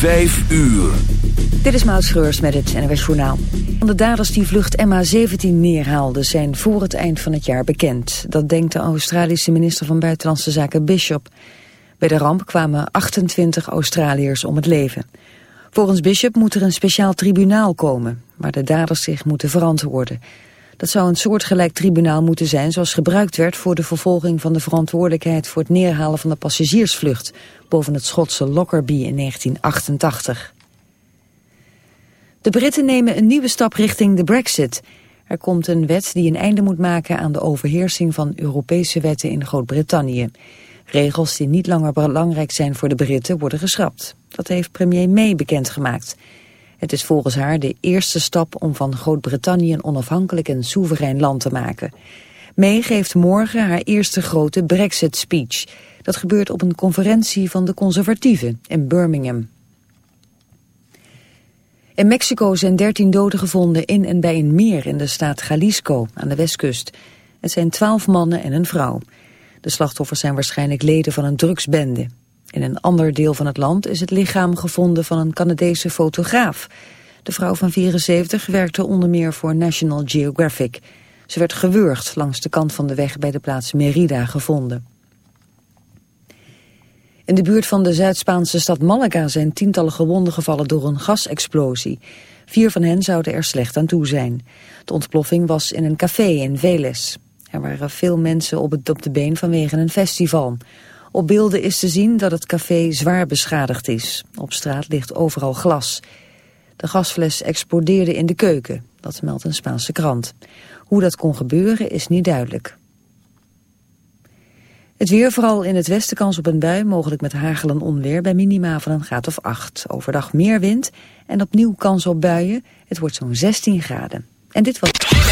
Vijf uur. Dit is Maud Schreurs met het NWS Journaal. Van de daders die vlucht MH17 neerhaalden zijn voor het eind van het jaar bekend. Dat denkt de Australische minister van Buitenlandse Zaken Bishop. Bij de ramp kwamen 28 Australiërs om het leven. Volgens Bishop moet er een speciaal tribunaal komen... waar de daders zich moeten verantwoorden... Dat zou een soortgelijk tribunaal moeten zijn zoals gebruikt werd voor de vervolging van de verantwoordelijkheid voor het neerhalen van de passagiersvlucht boven het Schotse Lockerbie in 1988. De Britten nemen een nieuwe stap richting de brexit. Er komt een wet die een einde moet maken aan de overheersing van Europese wetten in Groot-Brittannië. Regels die niet langer belangrijk zijn voor de Britten worden geschrapt. Dat heeft premier May bekendgemaakt. Het is volgens haar de eerste stap om van Groot-Brittannië een onafhankelijk en soeverein land te maken. May geeft morgen haar eerste grote Brexit-speech. Dat gebeurt op een conferentie van de conservatieven in Birmingham. In Mexico zijn 13 doden gevonden in en bij een meer in de staat Jalisco aan de westkust. Het zijn 12 mannen en een vrouw. De slachtoffers zijn waarschijnlijk leden van een drugsbende. In een ander deel van het land is het lichaam gevonden van een Canadese fotograaf. De vrouw van 74 werkte onder meer voor National Geographic. Ze werd gewurgd langs de kant van de weg bij de plaats Merida gevonden. In de buurt van de Zuid-Spaanse stad Malaga zijn tientallen gewonden gevallen door een gasexplosie. Vier van hen zouden er slecht aan toe zijn. De ontploffing was in een café in Veles. Er waren veel mensen op, het, op de been vanwege een festival. Op beelden is te zien dat het café zwaar beschadigd is. Op straat ligt overal glas. De gasfles explodeerde in de keuken, dat meldt een Spaanse krant. Hoe dat kon gebeuren is niet duidelijk. Het weer, vooral in het westen kans op een bui, mogelijk met hagel en onweer... bij minima van een graad of 8. Overdag meer wind en opnieuw kans op buien. Het wordt zo'n 16 graden. En dit was...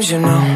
times, you know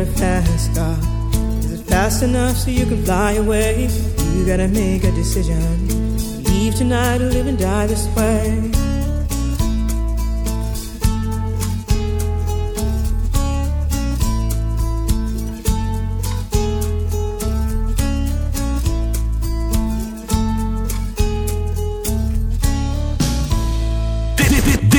a fast car? Is it fast enough so you can fly away? You gotta make a decision. Leave tonight or live and die this way.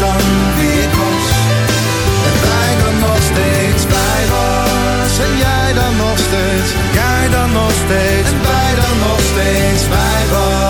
dan wie ik was. En dan nog steeds bij was. En jij dan nog steeds, jij dan nog steeds. En wij dan nog steeds bij was.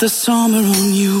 the summer on you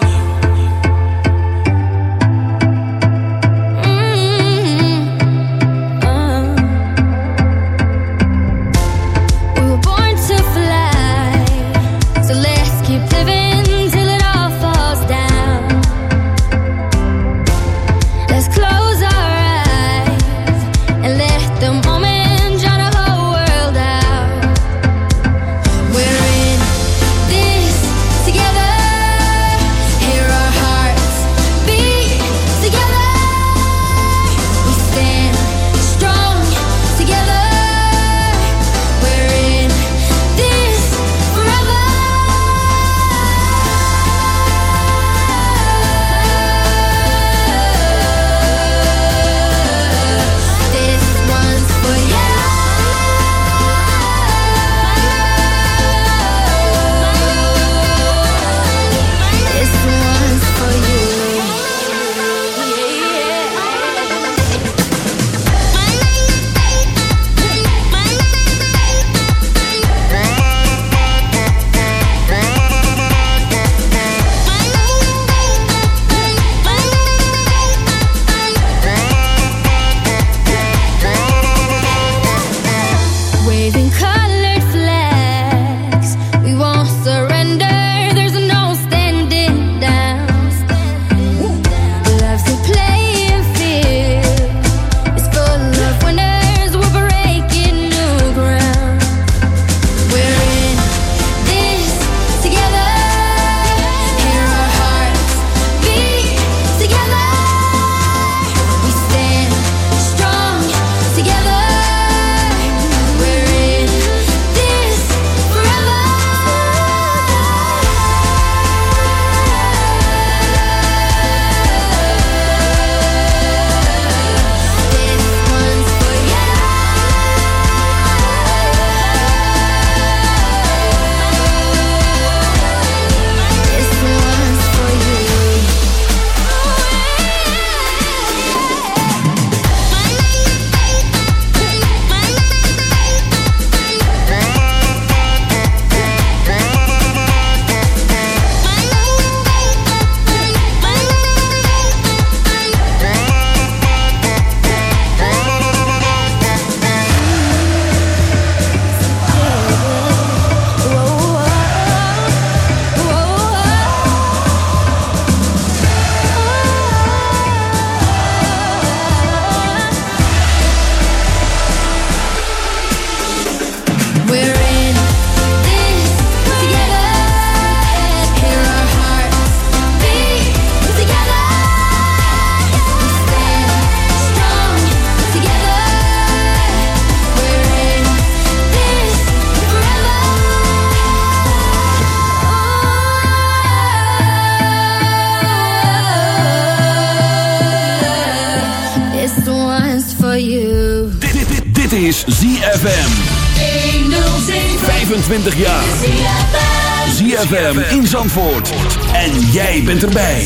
Zandvoort. En jij bent erbij.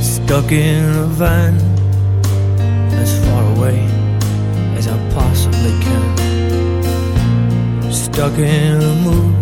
Stuck in a van As far away as I possibly can Stuck in a mood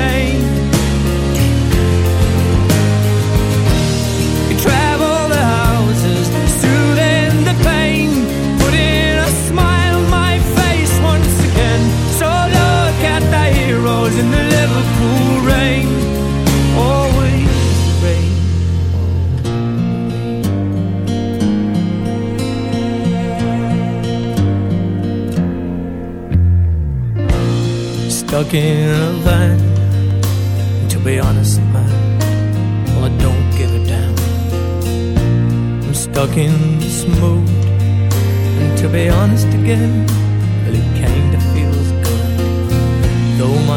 stuck in a van, To be honest, man, well, I don't give a damn. I'm stuck in this mood, and to be honest again.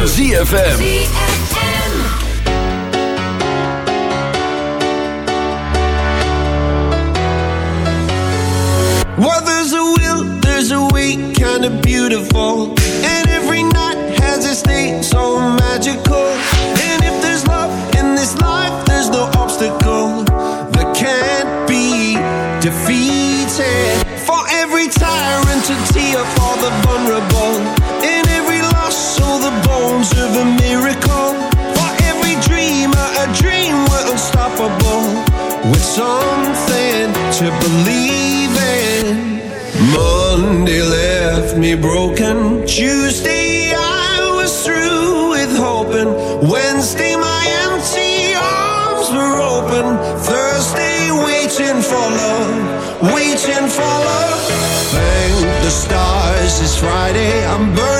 van ZFM. Well, there's a will, there's a way, kind of beautiful. with something to believe in. Monday left me broken. Tuesday I was through with hoping. Wednesday my empty arms were open. Thursday waiting for love, waiting for love. Thank the stars, it's Friday. I'm burning.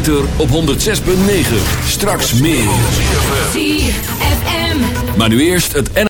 ether op 106.9. Straks meer. 4FM. Maar nu eerst het N